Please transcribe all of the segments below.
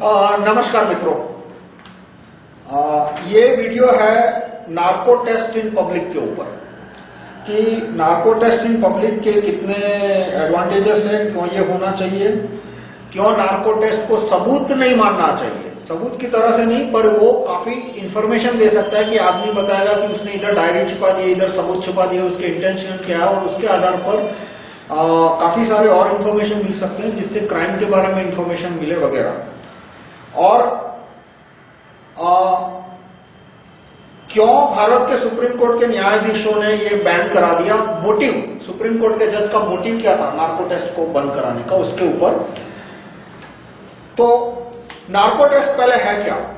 नमस्कार मित्रों। ये वीडियो है नार्को टेस्ट इन पब्लिक के ऊपर। कि नार्को टेस्ट इन पब्लिक के कितने एडवांटेजेस हैं क्यों ये होना चाहिए? क्यों नार्को टेस्ट को सबूत नहीं मानना चाहिए? सबूत की तरह से नहीं पर वो काफ़ी इंफॉर्मेशन दे सकता है कि आदमी बताएगा कि उसने इधर डायरी छिपा दी इधर सबूत छिपा दिया उसके इंटेंशन क्या है और उसके आधार पर आ, काफ़ी सारे और इन्फॉर्मेशन मिल सकते हैं जिससे क्राइम के बारे में इंफॉर्मेशन मिले वगैरह। और आ, क्यों भारत के सुप्रीम कोर्ट के न्यायाधीशों ने ये बैन करा दिया? मोटिव सुप्रीम कोर्ट के जज का मोटिव क्या था? नार्को टेस्ट को बंद कराने का उसके ऊपर। तो नार्को टेस्ट पहले है क्या?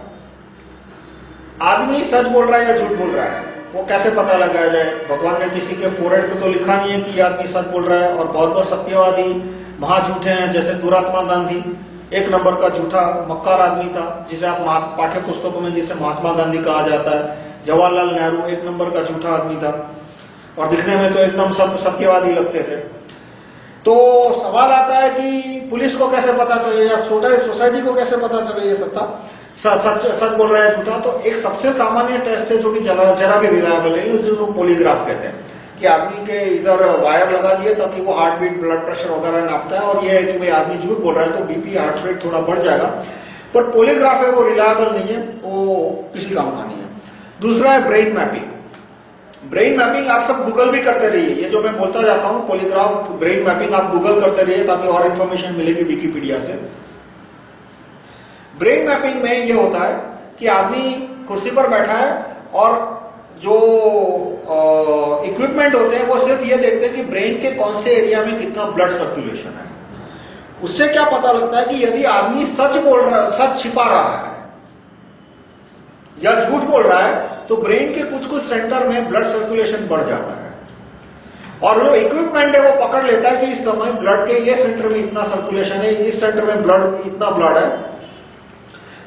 आदमी सच बोल रहा है या झूठ बोल रहा है? वो कैसे पता लगाया जाए? भगवान ने किसी के फोरहेड पे तो लिखा नहीं है कि आदमी सच बोल रहा है और बहुत बहुत सत्यवादी महाझूठे हैं जैसे दुरात्मा गांधी। एक नंबर का झूठा मक्कार आदमी था, जिसे आप पाठ्य पुस्तकों में जिसे महात्मा गांधी कहा जाता है, जवाहरलाल नेहरू एक नंबर का झूठा आदमी था। और दिखने में तो एकदम सब, सत्यवादी लगते थे। तो सवाल आता है कि पुलिस को कैसे पता चले या सोसाइटी को कैसे पता चले ये सत्ता? सच सच बोल रहा है झूठा। तो एक सबसे सामान्य टेस्ट है जो कि जरा जरा भी रिलायबल है जिसको पोलीग्राफ कहते हैं। कि आदमी के इधर वायर लगा दिए ताकि वो हार्ट बीट ब्लड प्रेशर वगैरह नापता है और ये है कि भाई आदमी झूठ बोल रहा है तो बीपी हार्ट रेट थोड़ा बढ़ जाएगा। पर पोलीग्राफ है, वो रिलायबल नहीं है, वो किसी काम का नहीं है। दूसरा है ब्रेन मैपिंग ब्रेन मैपिंग आप सब गूगल भी करते रहिए। ये जो मैं बोलता जाता हूँ पोलीग्राफ ब्रेन मैपिंग आप गूगल करते रहिए ताकि और इन्फॉर्मेशन मिलेगी विकीपीडिया से। ब्रेन मैपिंग में ये होता है कि आदमी कुर्सी पर बैठा है और जो इक्विपमेंट होते हैं, वो सिर्फ़ ये देखते हैं कि ब्रेन के कौन से एरिया में कितना ब्लड सर्कुलेशन है। उससे क्या पता लगता है कि यदि आदमी सच बोल रहा है सच छिपा रहा है, या झूठ बोल रहा है तो ब्रेन के कुछ कुछ सेंटर में ब्लड सर्कुलेशन बढ़ जाता है। और जो इक्विपमेंट है, वो पकड़ लेता है कि इस समय ब्लड के ये सेंटर में इतना सर्कुलेशन है, इस सेंटर में ब्लड इतना ब्लड है।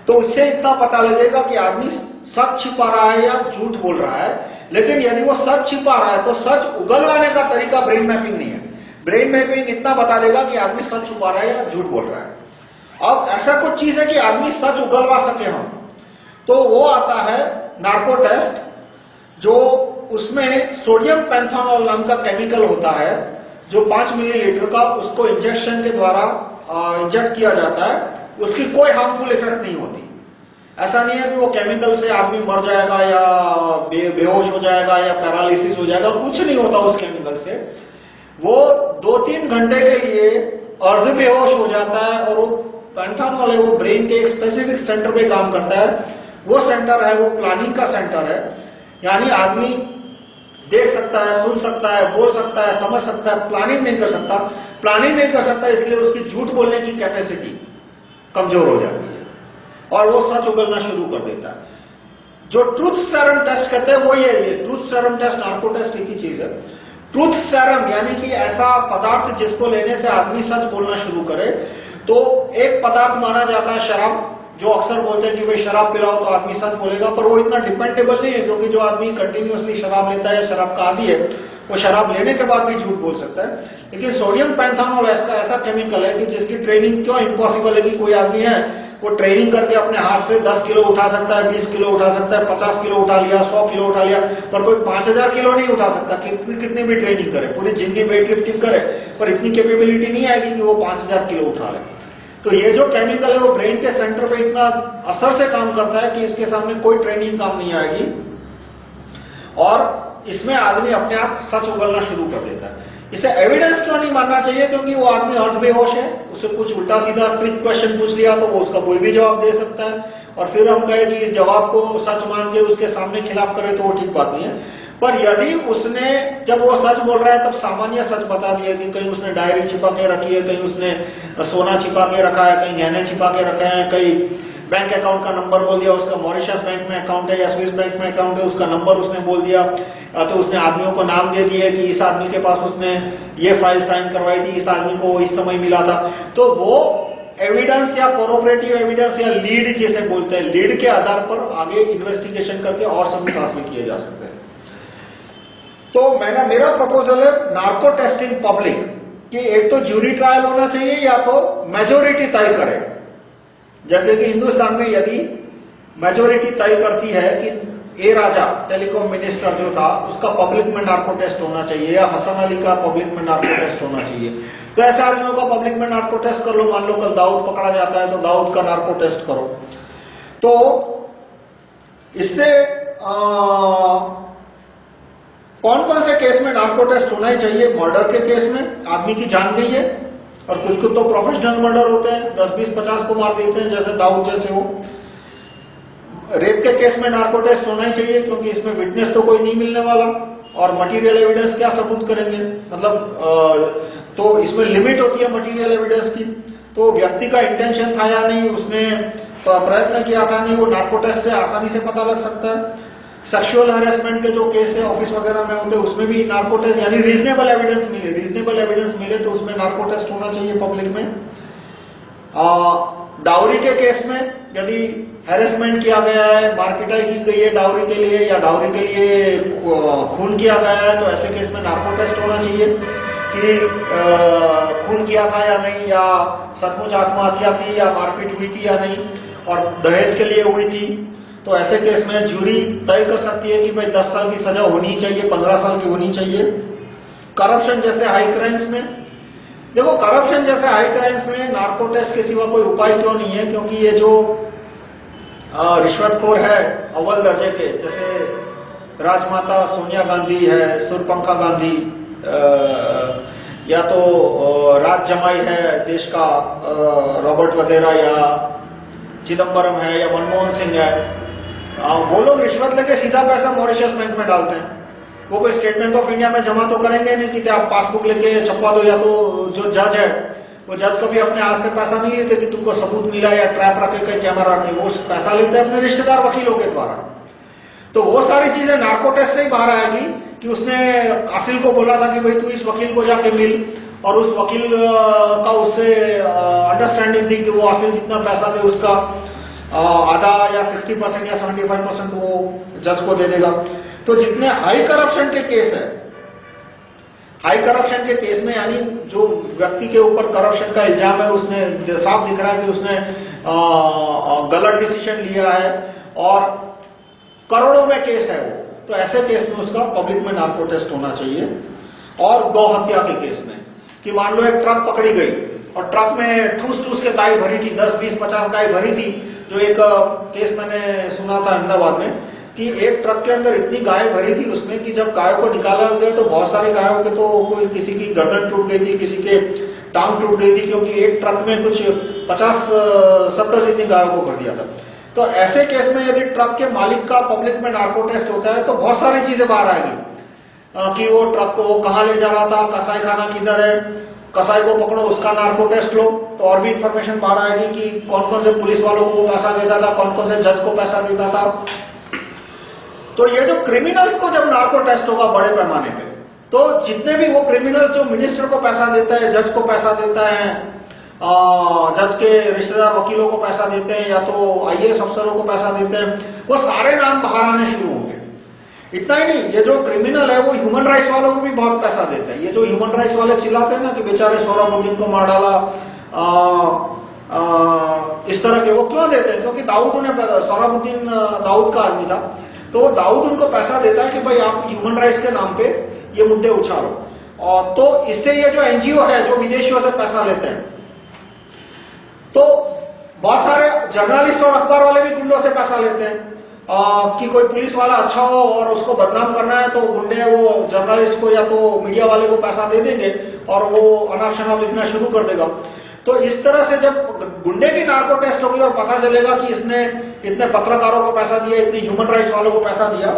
तो उससे इतना पता लगेगा कि आदमी सच छिपा रहा है या झूठ बोल रहा है। लेकिन यदि वो सच छिपा रहा है तो सच उगलवाने का तरीका ब्रेन मैपिंग नहीं है। ब्रेन मैपिंग इतना बता देगा कि आदमी सच छुपा रहा है या झूठ बोल रहा है। अब ऐसा कुछ चीज़ है कि आदमी सच उगलवा सके हम। तो वो आता है नार्को टेस्ट जो उसमें सोडियम पैंथानॉल नाम का केमिकल होता है, जो पाँच मिलीलीटर का उसको इंजेक्शन के द्वारा इंजेक्ट किया जाता है, उसकी कोई हार्मफुल इफ़ेक्ट नहीं होती। ऐसा नहीं है कि वो केमिकल से आदमी मर जाएगा या बे, बेहोश हो जाएगा या पैरालिसिस हो जाएगा कुछ नहीं होता उस केमिकल से। वो दो तीन घंटे के लिए अर्ध बेहोश हो जाता है और वो पैंथानॉल है वो ब्रेन के एक स्पेसिफिक सेंटर पे काम करता है। वो सेंटर है वो प्लानिंग का सेंटर है। यानी आदमी देख सकता है सुन सकता है बोल सकता है समझ सकता है प्लानिंग नहीं कर सकता। प्लानिंग नहीं कर सकता इसलिए उसकी झूठ बोलने की कैपेसिटी कमज़ोर हो जाती है। और वो सच उगलना शुरू कर देता है। जो ट्रूथ सेरम टेस्ट कहते हैं, वो ये ये truth serum test narco test एक ही चीज़ है। ट्रूथ सेरम यानी कि ऐसा पदार्थ जिसको लेने से आदमी सच बोलना शुरू करे तो एक पदार्थ माना जाता है शराब, जो अक्सर बोलते हैं कि भाई शराब पिलाओ तो आदमी सच बोलेगा, पर वो इतना डिपेंडेबल नहीं है, क्योंकि जो आदमी कंटिन्यूसली शराब लेता है शराब का आदि है वो शराब लेने के बाद भी झूठ बोल सकता है। लेकिन सोडियम, पैंथानॉल ऐसा ऐसा केमिकल है कि जिसकी ट्रेनिंग क्यों इम्पॉसिबल है कि कोई आदमी है, वो ट्रेनिंग करके अपने हाथ से 10 किलो उठा सकता है 20 किलो उठा सकता है 50 किलो उठा लिया 100 किलो उठा लिया, पर कोई 5000 किलो नहीं उठा सकता। कितनी कितनी भी ट्रेनिंग करे, पूरी ज़िंदगी वेट लिफ्टिंग करे, पर इतनी कैपेबिलिटी नहीं आएगी कि वो 5000 किलो उठा ले। तो ये जो केमिकल है, वो ब्रेन के सेंटर पे इतना असर से काम करता है कि इसके सामने कोई ट्रेनिंग काम नहीं आएगी। और इसमें आदमी अपने आप सच उगलना शुरू कर देता है। इसे एविडेंस क्यों नहीं मानना चाहिए, क्योंकि वो आदमी अर्थ बेहोश है। उसे कुछ उल्टा सीधा ट्रिक क्वेश्चन पूछ लिया तो वो उसका कोई भी जवाब दे सकता है। और फिर हम कहे कि इस जवाब को सच मान के उसके सामने खिलाफ करें तो वो ठीक बात नहीं है। पर यदि उसने, जब वो सच बोल रहा है, तब सामान्य सच बता दिया कि कहीं उसने डायरी छिपा के रखी है, कहीं उसने सोना छिपा के रखा है, कहीं गहने छिपा के रखे हैं, कहीं बैंक अकाउंट का नंबर बोल दिया, उसका मॉरिशस बैंक में अकाउंट है या स्विस बैंक में अकाउंट है, उसका नंबर उसने बोल दिया। तो उसने आदमियों को नाम दे दिए कि इस आदमी के पास उसने ये फ़ाइल साइन करवाई थी, इस आदमी को इस समय मिला था। तो वो एविडेंस या कोरोपरेटिव एविडेंस या लीड जिसे बोलते हैं लीड के आधार पर आगे इन्वेस्टिगेशन करके और सबूत हासिल किए जा सकते हैं। तो मैंने, मेरा प्रपोजल है नार्को टेस्ट इन पब्लिक कि एक तो ज्यूरी ट्रायल होना चाहिए या तो मेजोरिटी तय करे। जैसे कि हिंदुस्तान में यदि मेजोरिटी तय करती है कि ए राजा टेलीकॉम मिनिस्टर जो था, उसका पब्लिक में नार्को टेस्ट होना चाहिए या हसन अली का पब्लिक में नार्को टेस्ट होना चाहिए। तो ऐसे आदमियों का पब्लिक में नार्को टेस्ट कर लो, मान लो कल दाऊद पकड़ा जाता है तो दाऊद का नार्को टेस्ट करो। तो इससे कौन कौन से केस में नार्को टेस्ट होना ही चाहिए? मर्डर के केस में आदमी की जान गई है। और कुछ कुछ तो प्रोफेशनल मर्डर होते हैं। 10 20 50 को मार देते हैं, जैसे दाऊद जैसे हो। रेप के केस में नार्को टेस्ट होना ही चाहिए, क्योंकि इसमें विटनेस तो कोई नहीं मिलने वाला। और मटेरियल एविडेंस क्या सबूत करेंगे? मतलब तो इसमें लिमिट होती है मटेरियल एविडेंस की। तो व्यक्ति का इंटेंशन था या नहीं, उसने प्रयत्न किया था नहीं, वो नार्को टेस्ट से आसानी से पता लग सकता है। सेक्सुअल हरेसमेंट के जो केस है ऑफ़िस वगैरह में होते उसमें भी नार्को टेस्ट यानी रीजनेबल एविडेंस मिले। रीजनेबल एविडेंस मिले तो उसमें नार्को टेस्ट होना चाहिए पब्लिक में। डाउरी के केस में, यदि हैरेसमेंट किया गया है मारपीटाई की गई है डाउरी के लिए, या डाउरी के लिए खून किया गया है तो ऐसे केस में नार्को टेस्ट होना चाहिए कि खून किया था या नहीं, या सचमुच आत्महत्या थी या मारपीट हुई थी या नहीं, और दहेज के लिए हुई थी। तो ऐसे केस में जूरी तय कर सकती है कि भाई 10 साल की सजा होनी चाहिए 15 साल की होनी चाहिए। करप्शन जैसे हाई क्राइम्स में देखो करप्शन जैसे हाई क्राइम्स में नार्को टेस्ट के सिवा कोई उपाय क्यों नहीं है? क्योंकि ये जो रिश्वतखोर है अव्वल दर्जे के जैसे राजमाता सोनिया गांधी है सुरपंखा गांधी आ, या तो राज जमाई है देश का रॉबर्ट वधेरा या चिदम्बरम है या मनमोहन सिंह है। वो लोग रिश्वत लेके सीधा पैसा मॉरिशस बैंक में डालते हैं। वो कोई स्टेट बैंक ऑफ़ इंडिया में जमा तो करेंगे नहीं कि आप पासबुक लेके छपवा दो या तो जो जज है, वो जज कभी अपने हाथ से पैसा नहीं लेते कि तुमको सबूत मिला या ट्रैप रखे कहीं कैमरा रखे, वो पैसा लेते हैं अपने रिश्तेदार वकीलों के द्वारा। तो वो सारी चीज़ें नार्को टेस्ट से ही बाहर आएगी कि उसने कासिल को बोला था कि भाई तू इस वकील को जाके मिल और उस वकील का उससे अंडरस्टैंडिंग थी कि वो आसिल जितना पैसा दे उसका आधा या 60 परसेंट या 75 परसेंट वो जज को दे देगा। तो जितने हाई करप्शन के केस है हाई करप्शन के केस में यानी जो व्यक्ति के ऊपर करप्शन का इल्ज़ाम है, उसने साफ़ दिख रहा है कि उसने गलत डिसीज़न लिया है और करोड़ों में केस है वो। तो ऐसे केस में उसका पब्लिक में नार्को टेस्ट होना चाहिए। और गौ हत्या के केस में कि मान लो एक ट्रक पकड़ी गई और ट्रक में ठूस ठूस के गाय भरी थी 10 20 50 गाय भरी थी, जो एक केस मैंने सुना था अहमदाबाद में, कि एक ट्रक के अंदर इतनी गाय भरी थी उसमें कि जब गायों को निकाला गया तो बहुत सारी गायों के तो कोई किसी की गर्दन टूट गई थी, किसी के टांग टूट गई थी, क्योंकि एक ट्रक में कुछ 50 70 जितनी गायों को भर दिया था। तो ऐसे केस में यदि ट्रक के मालिक का पब्लिक में नार्को टेस्ट होता है तो बहुत सारी चीज़ें बाहर आएगी। कि वो ट्रक को वो कहाँ ले जा रहा था, कसाई खाना किधर है कसाई को पकड़ो, उसका नार्को टेस्ट लो तो और भी इंफॉर्मेशन बाहर आएगी कि कौन कौन से पुलिस वालों को पैसा देता था, कौन कौन से जज को पैसा देता था। तो ये जो क्रिमिनल्स को जब नार्को टेस्ट होगा बड़े पैमाने पे तो जितने भी वो क्रिमिनल्स जो मिनिस्टर को पैसा देता है जज को पैसा देता है जज के रिश्तेदार, वकीलों को पैसा देते हैं, या तो आईएएस अफसरों को पैसा देते हैं, वो सारे नाम बाहर आने शुरू होंगे। इतना ही नहीं, ये जो क्रिमिनल है, वो ह्यूमन राइट्स वालों को भी बहुत पैसा देता है। ये जो ह्यूमन राइट्स वाले चिल्लाते हैं ना कि बेचारे सौरभुद्दीन को मार डाला इस तरह के, वो क्यों देते हैं? क्योंकि दाऊद ने सौरभुद्दीन दाऊद का आदमी था। तो दाऊद उनको पैसा देता है कि भाई आप ह्यूमन राइट्स के नाम पे ये मुद्दे उछालो। और तो इससे ये जो एनजीओ है, जो विदेशियों से पैसा लेते हैं तो बहुत सारे जर्नलिस्ट और अखबार वाले भी गुंडों से पैसा लेते हैं। आ, कि कोई पुलिस वाला अच्छा हो और उसको बदनाम करना है तो गुंडे वो जर्नलिस्ट को या तो मीडिया वाले को पैसा दे देंगे और वो अनाप शनाप लिखना शुरू कर देगा। तो इस तरह से जब गुंडे की नार्को टेस्ट होगी और पता चलेगा कि इसने इतने पत्रकारों को पैसा दिया इतने ह्यूमन राइट्स वालों को पैसा दिया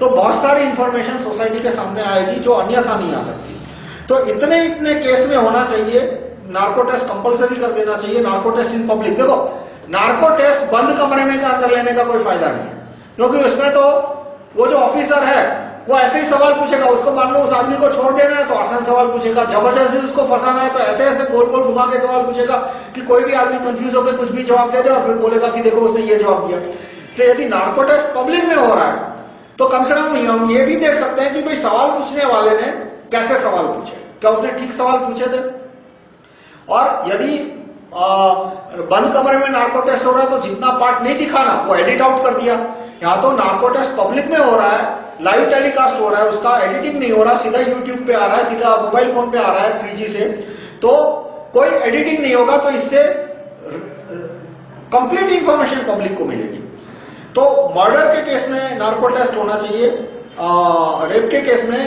तो बहुत सारी इंफॉर्मेशन सोसाइटी के सामने आएगी जो अन्यथा नहीं आ सकती। तो इतने इतने केस में होना चाहिए नार्को टेस्ट कंपलसरी कर देना चाहिए नार्को टेस्ट इन पब्लिक देखो नार्को टेस्ट बंद कमरे में अंदर लेने का कोई फ़ायदा नहीं है। क्योंकि उसमें तो वो जो ऑफिसर है, वो ऐसे ही सवाल पूछेगा। उसको मान लो उस आदमी को छोड़ देना है तो आसान सवाल पूछेगा। ज़बरदस्ती उसको फंसाना है तो ऐसे ऐसे गोल गोल घुमा के सवाल पूछेगा कि कोई भी आदमी कंफ्यूज होकर कुछ भी जवाब दे दे और फिर बोलेगा कि देखो, उसने ये जवाब दिया। इसलिए यदि नार्को टेस्ट पब्लिक में हो रहा है तो कम से कम हम ये भी देख सकते हैं कि भाई सवाल पूछने वाले ने कैसे सवाल पूछे? क्या उसने ठीक सवाल पूछे थे? और यदि बंद कमरे में नार्को टेस्ट हो रहा है तो जितना पार्ट नहीं दिखाना, वो एडिट आउट कर दिया। यहाँ तो नार्को टेस्ट पब्लिक में हो रहा है लाइव टेलीकास्ट हो रहा है, उसका एडिटिंग नहीं हो रहा, सीधा यूट्यूब पे आ रहा है, सीधा मोबाइल फ़ोन पे आ रहा है थ्री से। तो कोई एडिटिंग नहीं होगा तो इससे कंप्लीट इंफॉर्मेशन पब्लिक को मिलेगी। तो मर्डर के केस में नार्को टेस्ट होना चाहिए रेप के केस में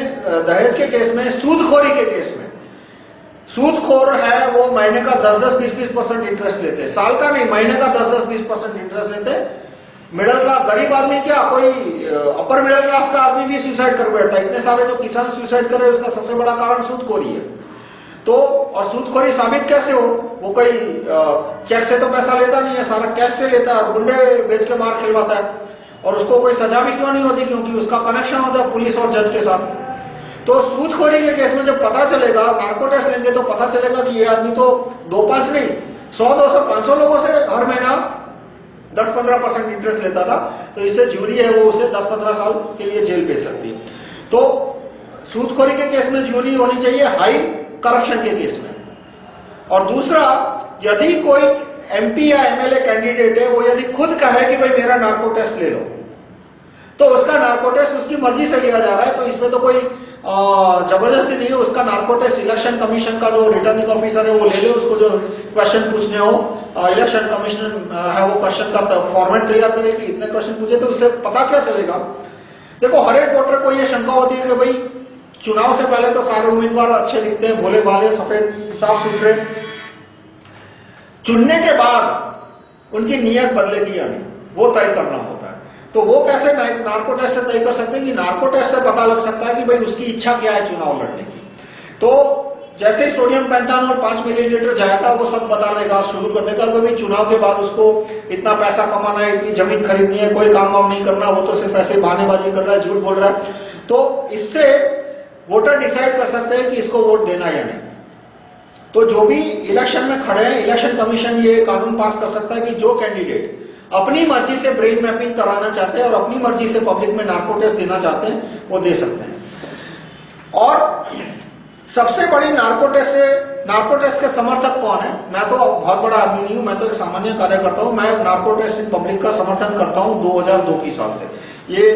दहेज के केस में, सूदखोरी के केस में। सूदखोर है वो महीने का 10-10 20-20 परसेंट इंटरेस्ट लेते हैं। साल का नहीं, महीने का 10-10 20 परसेंट इंटरेस्ट लेते हैं। मिडिल क्लास, गरीब आदमी क्या? कोई अपर मिडिल क्लास का आदमी भी सुसाइड कर बैठता है। इतने सारे जो किसान सुसाइड कर रहे हैं, उसका सबसे बड़ा कारण सूदखोरी है। तो और सूदखोरी साबित कैसे हो? वो कोई चेक से तो पैसा लेता नहीं है, सारा कैश से लेता है गुंडे बेच के मार खिलवाता है। और उसको कोई सजा भी क्यों नहीं होती? क्योंकि उसका कनेक्शन होता है पुलिस और जज के साथ। तो सूदखोरी के केस में जब पता चलेगा नार्को टेस्ट लेंगे तो पता चलेगा कि ये आदमी तो दो पाँच नहीं, सौ, दो सौ, पाँच सौ लोगों से हर महीना दस पंद्रह परसेंट इंटरेस्ट लेता था तो इससे जूरी है वो उसे दस पंद्रह साल के लिए जेल भेज सकती तो सूदखोरी के केस में जूरी होनी चाहिए हाई करप्शन के केस में। और दूसरा, यदि कोई एमपी या एमएलए कैंडिडेट है, वो यदि खुद कहे कि भाई मेरा नार्को टेस्ट ले लो तो उसका नार्को टेस्ट उसकी मर्ज़ी से लिया जा रहा है तो इसमें तो कोई ज़बरदस्ती नहीं है, उसका नार्कोटेस्ट इलेक्शन कमीशन का जो रिटर्निंग ऑफिसर है, वो ले ले, उसको जो क्वेश्चन पूछने हो। इलेक्शन कमीशन है वो क्वेश्चन का फॉर्मेट तैयार करे कि इतने क्वेश्चन पूछे तो उससे पता क्या चलेगा? देखो, हर एक वोटर को ये शंका होती है कि भाई, चुनाव से पहले तो सारे उम्मीदवार अच्छे दिखते हैं, भोले भाले, सफ़ेद, साफ़ सुथरे। चुनने के बाद उनकी नीयत बदलेगी या नहीं वो तय करना होता है तो वो कैसे नार्को टेस्ट से तय कर सकते हैं कि नार्को टेस्ट से पता लग सकता है कि भाई उसकी इच्छा क्या है चुनाव लड़ने की। तो जैसे ही सोडियम पेंटानोल पाँच मिलीलीटर जाएगा वो सब बता देगा शुरू कर देगा तो भाई चुनाव के बाद उसको इतना पैसा कमाना है, इतनी ज़मीन खरीदनी है, कोई काम वाम नहीं करना, वो तो सिर्फ़ ऐसे बहानेबाजी कर रहा है, झूठ बोल रहा है। तो इससे वोटर डिसाइड कर सकते हैं कि इसको वोट देना या नहीं। तो जो भी इलेक्शन में खड़े हैं, इलेक्शन कमीशन ये कानून पास कर सकता है कि जो कैंडिडेट अपनी मर्ज़ी से ब्रेन मैपिंग कराना चाहते हैं और अपनी मर्ज़ी से पब्लिक में नार्को टेस्ट देना चाहते हैं, वो दे सकते हैं। और सबसे बड़ी नार्को टेस्ट से नार्को टेस्ट के समर्थक कौन है? मैं तो बहुत बड़ा आदमी नहीं हूँ, मैं तो एक सामान्य कार्यकर्ता हूँ, मैं नार्को टेस्ट पब्लिक का समर्थन करता हूँ 2002 की साल से। ये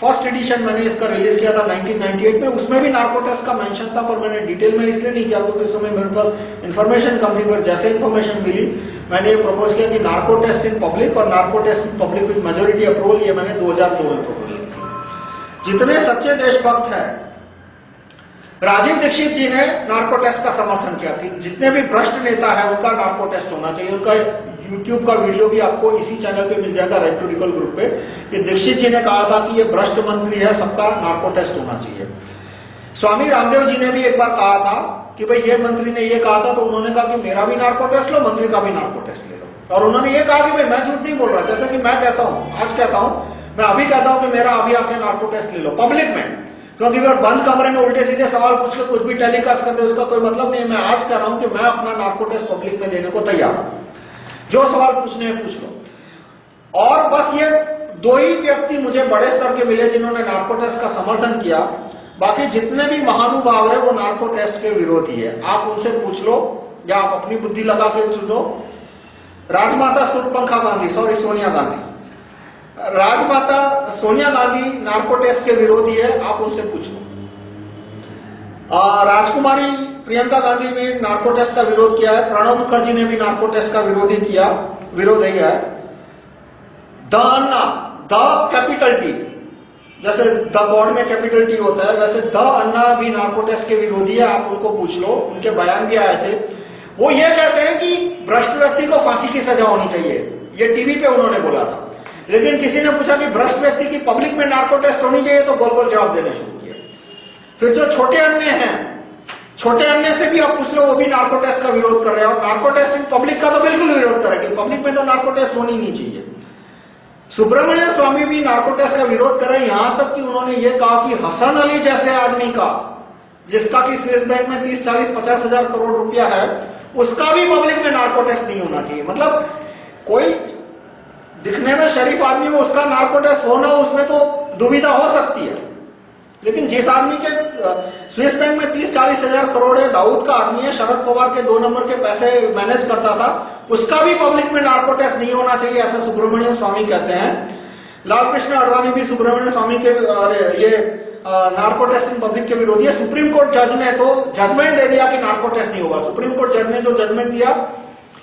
फ़र्स्ट एडिशन मैंने इसका रिलीज़ किया था 1998 में। उसमें भी नार्को टेस्ट का मेंशन था, पर मैंने डिटेल में इसलिए नहीं किया, क्योंकि उस समय मेरे पास इन्फॉर्मेशन कम थी, पर जैसे इन्फॉर्मेशन मिली, मैंने ये प्रपोज किया कि नार्को टेस्ट इन पब्लिक और narco test in public with majority approval ये मैंने 2002 में प्रपोज की जितने सच्चे देशभक्त हैं, राजीव दीक्षित जी ने नार्को टेस्ट का समर्थन किया। कि जितने भी भ्रष्ट नेता है, उनका नार्को टेस्ट होना चाहिए, उनका यूट्यूब का वीडियो भी आपको इसी चैनल पे मिल जाएगा रेड टू रिकल ग्रुप पे। कि दीक्षित जी ने कहा था कि ये भ्रष्ट मंत्री है, सबका नार्को टेस्ट होना चाहिए। स्वामी रामदेव जी ने भी एक बार कहा था कि भाई, ये मंत्री ने ये कहा था तो उन्होंने कहा कि मेरा भी नार्को टेस्ट लो, मंत्री का भी नार्को टेस्ट ले लो। और उन्होंने ये कहा कि भाई, मैं झूठ नहीं बोल रहा, जैसे कि मैं कहता हूँ, आज कहता हूँ, मैं अभी कहता हूँ कि मेरा अभी आके नार्को टेस्ट ले लो पब्लिक में। क्योंकि अगर बंद कमरे में उल्टे सीधे सवाल पूछ के कुछ भी टेलीकास्ट कर दे, उसका कोई मतलब नहीं मैं आज कह रहा हूँ कि मैं अपना नार्को टेस्ट पब्लिक में देने को तैयार हूँ। जो सवाल पूछने हैं, पूछ लो। और बस ये दो ही व्यक्ति मुझे बड़े स्तर के मिले जिन्होंने नार्को टेस्ट का समर्थन किया। बाकी जितने भी महानुभाव है, वो नार्को टेस्ट के विरोधी है। आप उनसे पूछ लो, या आप अपनी बुद्धि लगा के सुनो। राजमाता सूर्यपंखा गांधी, सॉरी, सोनिया गांधी। राजमाता सोनिया गांधी नार्को टेस्ट के विरोधी है, आप उनसे पूछ लो। राजकुमारी प्रियंका गांधी ने नार्को टेस्ट का विरोध किया है। प्रणब मुखर्जी ने भी नार्को टेस्ट का विरोध ही किया, विरोध किया है the Anna, the capital T, जैसे द गॉड में कैपिटल टी होता है, वैसे द अन्ना भी नार्को टेस्ट के विरोधी है, आप उनको पूछ लो, उनके बयान भी आए थे। वो ये कहते हैं कि भ्रष्ट व्यक्ति को फांसी की सजा होनी चाहिए। ये टीवी पे उन्होंने बोला था। लेकिन किसी ने पूछा कि भ्रष्ट व्यक्ति की पब्लिक में नार्को टेस्ट होनी चाहिए तो गोल गोल जवाब देने शुरू फिर जो छोटे अन्य हैं, छोटे अन्य से भी आप पूछ लो, वो भी नार्को टेस्ट का विरोध कर रहे हैं। और नार्को टेस्ट पब्लिक का तो बिल्कुल विरोध कर रहे हैं पब्लिक में तो नार्को टेस्ट होनी नहीं चाहिए। सुब्रमण्यम स्वामी भी नार्को टेस्ट का विरोध कर रहे हैं। यहाँ तक कि उन्होंने ये कहा कि हसन अली जैसे आदमी का, जिसका कि स्विस बैंक में तीस, चालीस, पचास हज़ार करोड़ रुपया है, उसका भी पब्लिक में नार्को टेस्ट नहीं होना चाहिए। मतलब कोई दिखने में शरीफ आदमी हो, उसका नार्को टेस्ट होना, उसमें तो दुविधा हो सकती है। लेकिन जिस आदमी के स्विस बैंक में 30-40 हज़ार करोड़ है, दाऊद का आदमी है, शरद पवार के दो नंबर के पैसे मैनेज करता था, उसका भी पब्लिक में नार्को टेस्ट नहीं होना चाहिए, ऐसा सुब्रमण्यम स्वामी कहते हैं। लाल कृष्ण अडवाणी भी सुब्रमण्यम स्वामी के ये नार्को टेस्ट इन पब्लिक के विरोधी है। सुप्रीम कोर्ट जज ने तो जजमेंट दे दिया कि नार्को टेस्ट नहीं होगा। सुप्रीम कोर्ट जज ने जो जजमेंट दिया,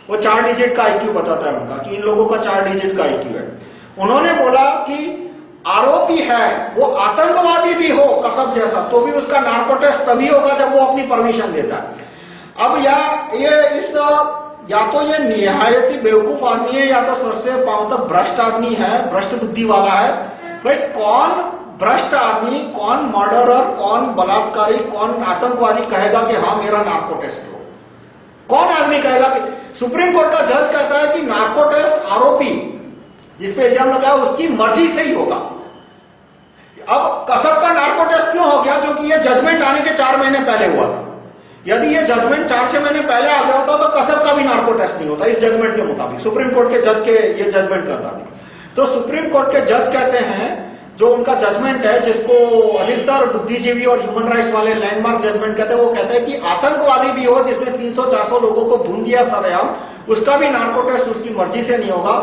वो चार डिजिट का आईक्यू बताता है उनका, कि इन लोगों का चार डिजिट का आईक्यू है। उन्होंने बोला कि आरोपी है, वो आतंकवादी भी हो कसब जैसा तो भी उसका नार्को टेस्ट तभी होगा जब वो अपनी परमिशन देता है। अब या, ये इस, या तो ये निहायती बेवकूफ़ आदमी है, या तो सर से पाँव भ्रष्ट आदमी है, भ्रष्ट बुद्धि वाला है, भाई कौन भ्रष्ट आदमी, कौन मर्डरर कौन बलात्कारी, कौन आतंकवादी कहेगा कि हाँ मेरा नार्को टेस्ट हो? कौन आदमी कहेगा कि, सुप्रीम कोर्ट का जज कहता है कि नार्को टेस्ट आरोपी जिसपे इल्ज़ाम लगाया उसकी मर्ज़ी से ही होगा। अब कसब का नार्को टेस्ट क्यों हो गया? क्योंकि ये जजमेंट आने के चार महीने पहले हुआ था। यदि ये जजमेंट चार छह महीने पहले आ गया होता तो कसब का भी नार्को टेस्ट नहीं होता, इस जजमेंट के मुताबिक। सुप्रीम कोर्ट के जज के ये जजमेंट करता था। तो सुप्रीम कोर्ट के जज कहते हैं, जो उनका जजमेंट है, जिसको अधिकतर बुद्धिजीवी और ह्यूमन राइट्स वाले लैंडमार्क जजमेंट कहते हैं, वो कहते हैं कि आतंकवादी भी हो, जिसने 300-400 लोगों को भून दिया, सरेआम, उसका भी नार्को टेस्ट उसकी मर्ज़ी से नहीं होगा।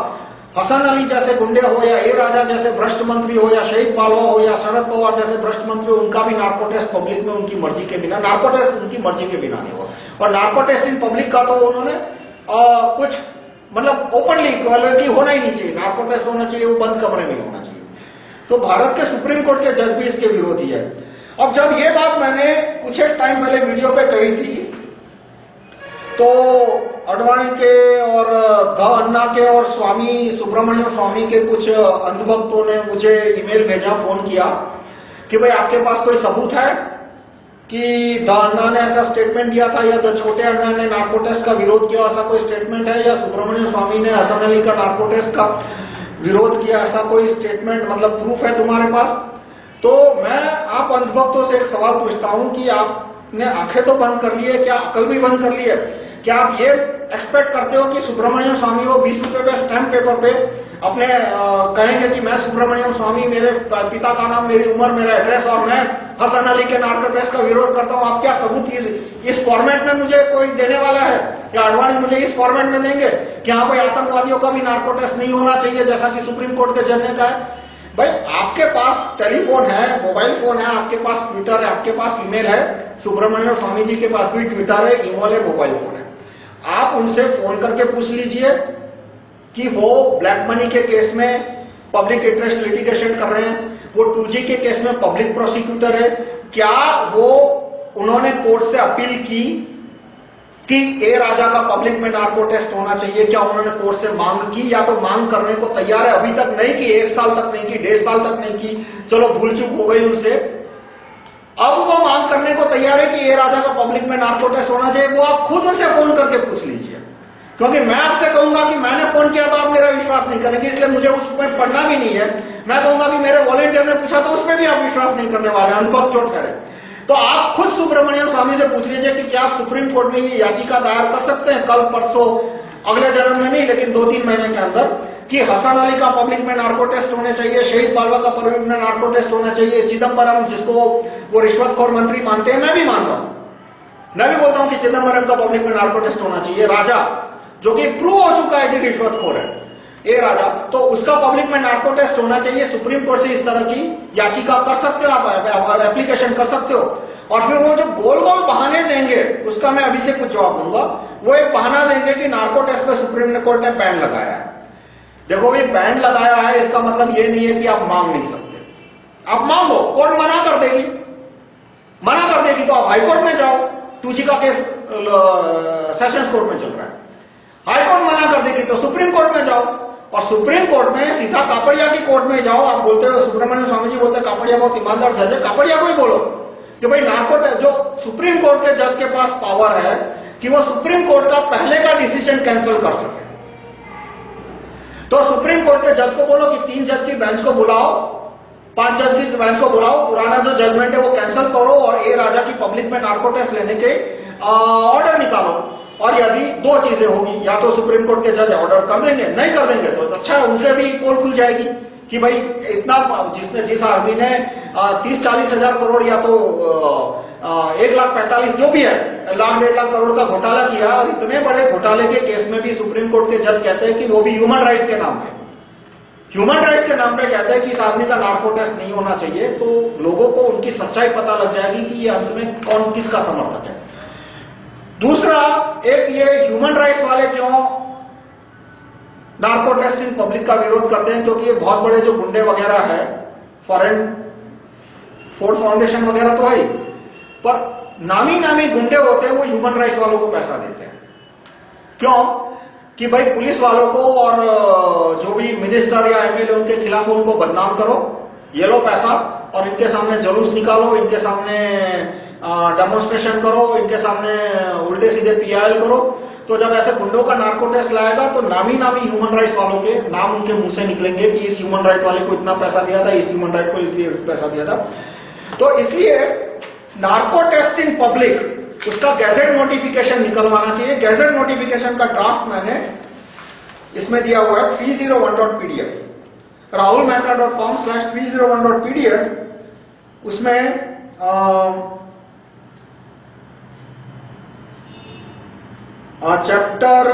हसन अली जैसे गुंडे हो, या ए राजा जैसे भ्रष्ट मंत्री हो, या शहीद पालवा हो, या शरद पवार जैसे भ्रष्ट मंत्री हो, उनका भी नार्को टेस्ट पब्लिक में उनकी मर्ज़ी के बिना नार्को टेस्ट उनकी मर्ज़ी के बिना नहीं हो। और नार्को टेस्ट इन पब्लिक का तो उन्होंने कुछ मतलब ओपनली कि होना ही नहीं चाहिए। नार्को टेस्ट होना चाहिए, वो बंद कमरे में होना चाहिए। तो भारत के सुप्रीम कोर्ट के जज भी इसके विरोधी है। अब जब ये बात मैंने कुछ एक टाइम पहले वीडियो पे कही थी तो अडवाणी के और द अन्ना के और स्वामी, सुब्रमण्यम स्वामी के कुछ अंधभक्तों ने मुझे ईमेल भेजा, फ़ोन किया कि भाई आपके पास कोई सबूत है कि द अन्ना ने ऐसा स्टेटमेंट दिया था या द छोटे अन्ना ने नार्कोटेस्ट का विरोध किया, ऐसा कोई स्टेटमेंट है या सुब्रमण्यम स्वामी ने हसन अली का नार्कोटेस्ट का विरोध किया, ऐसा कोई स्टेटमेंट मतलब प्रूफ है तुम्हारे पास? तो मैं आप अंधभक्तों से एक सवाल पूछता हूँ कि आपने आँखें तो बंद कर ली है, क्या अकल भी बंद कर ली है? क्या आप ये एक्सपेक्ट करते हो कि सुब्रमण्यम स्वामी को बीस रुपए पे स्टैम्प पेपर पे अपने आ, कहेंगे कि मैं सुब्रमण्यम स्वामी मेरे पिता का नाम मेरी उम्र मेरा एड्रेस और मैं हसन अली के नार्को टेस्ट का विरोध करता हूँ। आप क्या सबूत इस, इस फॉर्मेट में मुझे कोई देने वाला है? या अडवाणी मुझे इस फॉर्मेट में देंगे? कि हाँ भाई आतंकवादियों का भी नार्को टेस्ट नहीं होना चाहिए जैसा कि सुप्रीम कोर्ट के जज का है? भाई आपके पास टेलीफोन है मोबाइल फ़ोन है आपके पास ट्विटर है आपके पास ईमेल है। सुब्रमण्यम स्वामी जी के पास भी ट्विटर है ईमेल है मोबाइल फ़ोन है। आप उनसे फ़ोन करके पूछ लीजिए कि वो ब्लैक मनी के केस में पब्लिक इंटरेस्ट लिटिगेशन कर रहे हैं, वो 2G के केस में पब्लिक प्रोसिक्यूटर है। क्या वो उन्होंने कोर्ट से अपील की कि ए राजा का पब्लिक में नार्को टेस्ट होना चाहिए? क्या उन्होंने कोर्ट से मांग की या तो मांग करने को तैयार है? अभी तक नहीं की, एक साल तक नहीं की, डेढ़ साल तक नहीं की। चलो, भूल चूक हो गई उनसे। अब वो मांग करने को तैयार है कि ये राजा का पब्लिक में नार्को टेस्ट होना चाहिए वो आप खुद उनसे फ़ोन करके पूछ लीजिए। क्योंकि मैं आपसे कहूँगा कि मैंने फ़ोन किया तो आप मेरा विश्वास नहीं करेंगे, इसलिए मुझे उस पर पढ़ना भी नहीं है। मैं कहूँगा कि मेरे वॉलेंटियर ने पूछा तो उसमें भी आप विश्वास नहीं करने वाले अनुभव चोट करें तो आप खुद सुब्रमण्यम स्वामी से पूछ लीजिए कि क्या सुप्रीम कोर्ट में ये याचिका दायर कर सकते हैं? कल परसों, अगले जन्म में नहीं, लेकिन दो तीन महीने के अंदर। कि हसन अली का पब्लिक में नार्को टेस्ट होने चाहिए, शहीद बालवा का पब्लिक में नार्को टेस्ट होना चाहिए चिदम्बरम जिसको वो रिश्वतखोर मंत्री मानते हैं, मैं भी मानता हूँ। मैं भी बोलता हूँ कि चिदम्बरम का पब्लिक में नार्को टेस्ट होना चाहिए। राजा, जो कि प्रूव हो चुका है कि रिश्वतखोर है। ए राजा तो उसका पब्लिक में नार्को टेस्ट होना चाहिए, सुप्रीम कोर्ट से इस तरह की याचिका कर सकते हो आप एप्लीकेशन कर सकते हो। और फिर वो जो गोल गोल बहाने देंगे, उसका मैं अभी से कुछ जवाब दूँगा। वो एक बहाना देंगे कि नार्को टेस्ट पे सुप्रीम कोर्ट ने बैन लगाया है। देखो भाई बैन लगाया है, इसका मतलब ये नहीं है कि आप मांग नहीं सकते। आप मांगो, कोर्ट मना कर देगी। मना कर देगी तो आप हाई कोर्ट में जाओ टूजी का केस सेशंस कोर्ट में चल रहा है। हाई कोर्ट मना कर देगी तो सुप्रीम कोर्ट में जाओ, और सुप्रीम कोर्ट में सीधा कापड़िया की कोर्ट में जाओ। आप बोलते हो, सुब्रमण्यम स्वामी जी बोलते हैं, कापड़िया बहुत ईमानदार जज है, कापड़िया को ही बोलो। कि भाई नार्कोट जो सुप्रीम कोर्ट के जज के पास पावर है, कि वो सुप्रीम कोर्ट का पहले का डिसीज़न कैंसिल कर सके। तो सुप्रीम कोर्ट के जज को बोलो कि तीन जज की बेंच को बुलाओ, पाँच जज की बेंच को बुलाओ, पुराना जो जजमेंट है वो कैंसिल करो और ए राजा की पब्लिक में नार्को टेस्ट लेने के ऑर्डर निकालो। और यदि दो चीज़ें होगी, या तो सुप्रीम कोर्ट के जज ऑर्डर कर देंगे, नहीं कर देंगे तो अच्छा है, उनसे भी पोल खुल जाएगी कि भाई इतना, जिसने, जिस आदमी ने तीस चालीस हज़ार करोड़ या तो एक लाख पैंतालीस, जो भी है, लाख डेढ़ लाख करोड़ का घोटाला किया और इतने बड़े घोटाले के केस में भी सुप्रीम कोर्ट के जज कहते हैं कि वो भी ह्यूमन राइट्स के नाम पे। ह्यूमन राइट्स के नाम पे कहते हैं कि इस आदमी का नार्को टेस्ट नहीं होना चाहिए तो लोगों को उनकी सच्चाई पता लग जाएगी कि ये अंत में कौन किसका समर्थक है। दूसरा, एक ये ह्यूमन राइट्स वाले क्यों नार्को इन पब्लिक का विरोध करते हैं, क्योंकि ये बहुत बड़े जो गुंडे वगैरह है फॉरेन फोर्ड फाउंडेशन वगैरह तो है। पर नामी नामी गुंडे होते हैं, वो ह्यूमन राइट्स वालों को पैसा देते हैं। क्यों? कि भाई पुलिस वालों को और जो भी मिनिस्टर या एमएलए उनके खिलाफ उनको बदनाम करो, ये लो पैसा और इनके सामने जुलूस निकालो, इनके सामने डेमोन्स्ट्रेशन करो, इनके सामने उल्टे सीधे पीआईएल करो। तो जब ऐसे गुंडों का नार्को टेस्ट लाएगा तो नामी नामी ह्यूमन राइट्स वालों के नाम उनके मुँह से निकलेंगे कि इस ह्यूमन राइट वाले को इतना पैसा दिया था, इस ह्यूमन राइट को इसलिए पैसा दिया था। तो इसलिए नार्को टेस्ट इन पब्लिक उसका गैजेट नोटिफिकेशन निकलवाना चाहिए। गैजेट नोटिफिकेशन का ड्राफ्ट मैंने इसमें दिया हुआ है 301.pdf Rahul Mehta dot com slash three zero one dot PDF उसमें चैप्टर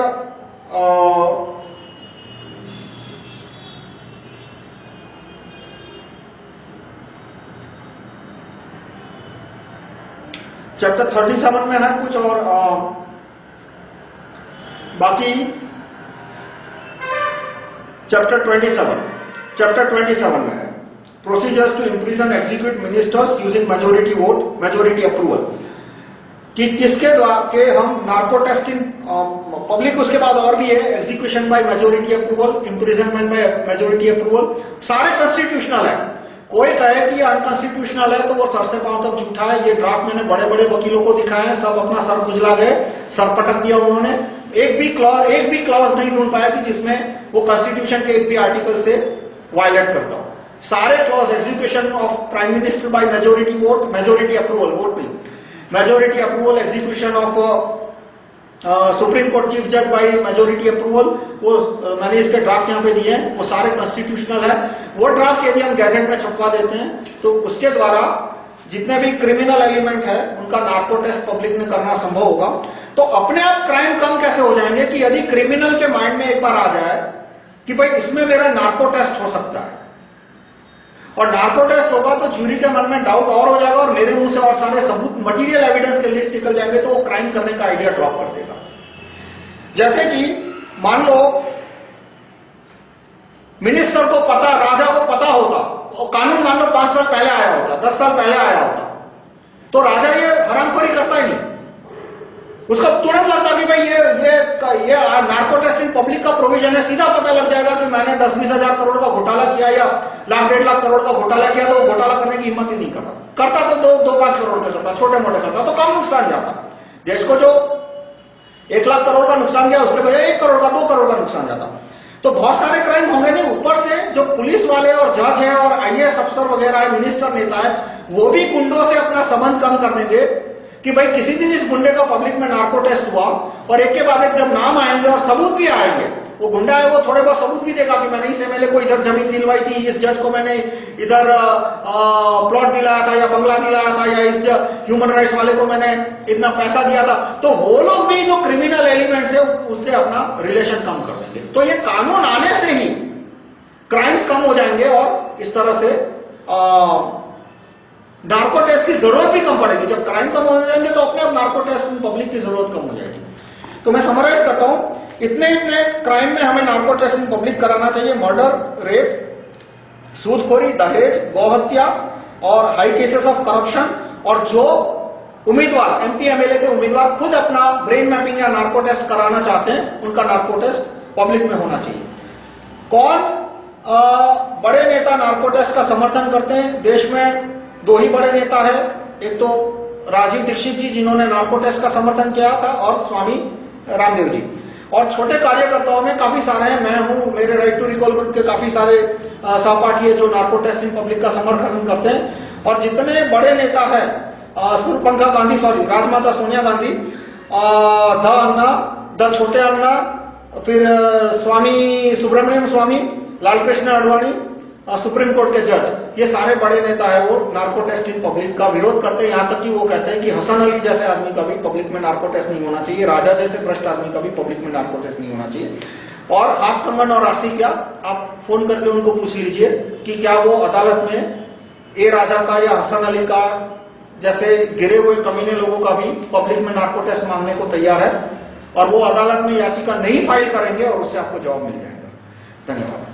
चैप्टर 37 में है कुछ और आ, बाकी चैप्टर 27 चैप्टर 27 में है। Procedures to imprison execute ministers using majority vote majority approval कि किसके द्वारा के हम नार्को टेस्टिंग पब्लिक उसके बाद और भी है execution by majority approval imprisonment by majority approval सारे कॉन्स्टिट्यूशनल है। कोई कहे कि अनकॉन्स्टिट्यूशनल है तो वो सर से पाँव तक झूठा है। ये ड्राफ्ट मैंने बड़े बड़े वकीलों को दिखाए हैं, सब अपना सर खुजला गए, सर पटक दिया उन्होंने। एक भी क्लॉज एक भी क्लॉज नहीं ढूंढ पाया कि जिसमें वो कॉन्स्टिट्यूशन के एक भी आर्टिकल से वायलेट करता हो। सारे clause execution of prime minister by majority vote majority approval vote नहीं। Majority approval execution of Supreme Court chief जज बाई मेजोरिटी अप्रूवल वो मैंने इसके ड्राफ्ट यहाँ पे दिए हैं, वो सारे कॉन्स्टिट्यूशनल है। वो ड्राफ्ट यदि हम गैजेट में छपवा देते हैं तो उसके द्वारा जितने भी क्रिमिनल एलिमेंट है, उनका नार्को टेस्ट पब्लिक में करना संभव होगा। तो अपने आप क्राइम कम कैसे हो जाएँगे कि यदि क्रिमिनल के माइंड में एक बार आ जाए कि भाई इसमें मेरा नार्को टेस्ट हो सकता है? और नार्को टेस्ट होगा तो जूरी के मन में डाउट और हो जाएगा और मेरे मुँह से और सारे सबूत मटेरियल एविडेंस के लिस्ट निकल जाएँगे तो वो क्राइम करने का आइडिया ड्रॉप कर देगा। जैसे कि मान लो मिनिस्टर को पता, राजा को पता होता, और कानून मान लो पाँच साल पहले आया होता, दस साल पहले आया होता तो राजा ये हरामखोरी करता ही नहीं। उसका तुरंत लगता कि भाई ये ये ये नार्को टेस्टिंग पब्लिक का प्रोविज़न है, सीधा पता लग जाएगा कि मैंने दस बीस हज़ार करोड़ का घोटाला किया या लाख डेढ़ लाख करोड़ का घोटाला किया तो घोटाला करने की हिम्मत ही नहीं करता। करता तो दो दो पाँच करोड़ का करता, छोटे मोटे करता तो कम नुकसान जाता। देश को जो एक लाख करोड़ का नुकसान गया उसके बजाय एक करोड़ का, दो करोड़ का नुकसान जाता। तो बहुत सारे क्राइम होंगे नहीं, ऊपर से जो पुलिस वाले और जज है और आईएएस अफसर वगैरह है मिनिस्टर नेता है, वो भी गुंडों से अपना संबंध कम कर देंगे। कि भाई किसी दिन इस गुंडे का पब्लिक में नार्को टेस्ट हुआ और एक के बाद एक जब नाम आएँगे और सबूत भी आएँगे वो गुंडा है वो थोड़े बहुत सबूत भी देगा कि मैंने इस एमएलए को इधर ज़मीन दिलवाई थी इस जज को मैंने इधर प्लॉट दिलाया था या बंगला दिलाया था या इस ह्यूमन राइट्स वाले को मैंने इतना पैसा दिया था। तो वो लोग भी जो क्रिमिनल एलिमेंट्स है उससे अपना रिलेशन कम कर देंगे। तो ये कानून आने से ही क्राइम्स कम हो जाएँगे और इस तरह से आ, नार्को टेस्ट की ज़रूरत भी कम पड़ेगी। जब क्राइम कम हो जाएँगे तो अपने आप नार्को टेस्ट पब्लिक की ज़रूरत कम हो जाएगी। तो मैं समराइज करता हूँ। इतने इतने क्राइम में हमें नार्को टेस्ट इन पब्लिक कराना चाहिए। मर्डर रेप सूदखोरी दहेज गौहत्या और हाई केसेस ऑफ़ करप्शन और जो उम्मीदवार एमपी एमएलए के उम्मीदवार खुद अपना ब्रेन मैपिंग या नार्को टेस्ट कराना चाहते हैं उनका नार्को टेस्ट पब्लिक में होना चाहिए। कौन आ, बड़े नेता नार्को टेस्ट का समर्थन करते हैं? देश में दो ही बड़े नेता है। एक तो राजीव दीक्षित जी, जिन्होंने नार्को टेस्ट का समर्थन किया था, और स्वामी रामदेव जी। और छोटे कार्यकर्ताओं में काफ़ी सारे हैं। मैं हूँ, मेरे राइट टू रिकॉल ग्रुप के काफ़ी सारे सहपाठी है जो नार्को टेस्टिंग पब्लिक का समर्थन करते हैं। और जितने बड़े नेता है सुरपंखा गांधी सॉरी राजमाता सोनिया गांधी द अन्ना, द छोटे अन्ना, फिर स्वामी सुब्रमण्यम स्वामी, लालकृष्ण अडवाणी सुप्रीम कोर्ट के जज, ये सारे बड़े नेता है वो नार्को टेस्ट इन पब्लिक का विरोध करते हैं। यहाँ तक कि वो कहते हैं कि हसन अली जैसे आदमी का भी पब्लिक में नार्को टेस्ट नहीं होना चाहिए, राजा जैसे भ्रष्ट आदमी का भी पब्लिक में नार्को टेस्ट नहीं होना चाहिए। और हाथ कंगन और राशि क्या? आप फ़ोन करके उनको पूछ लीजिए कि क्या वो अदालत में ए राजा का या हसन अली का जैसे गिरे हुए कमीने लोगों का भी पब्लिक में नार्को टेस्ट मांगने को तैयार है और वो अदालत में याचिका नहीं फ़ाइल करेंगे और उससे आपको जवाब मिल जाएगा। धन्यवाद।